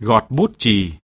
Gọt bút chì.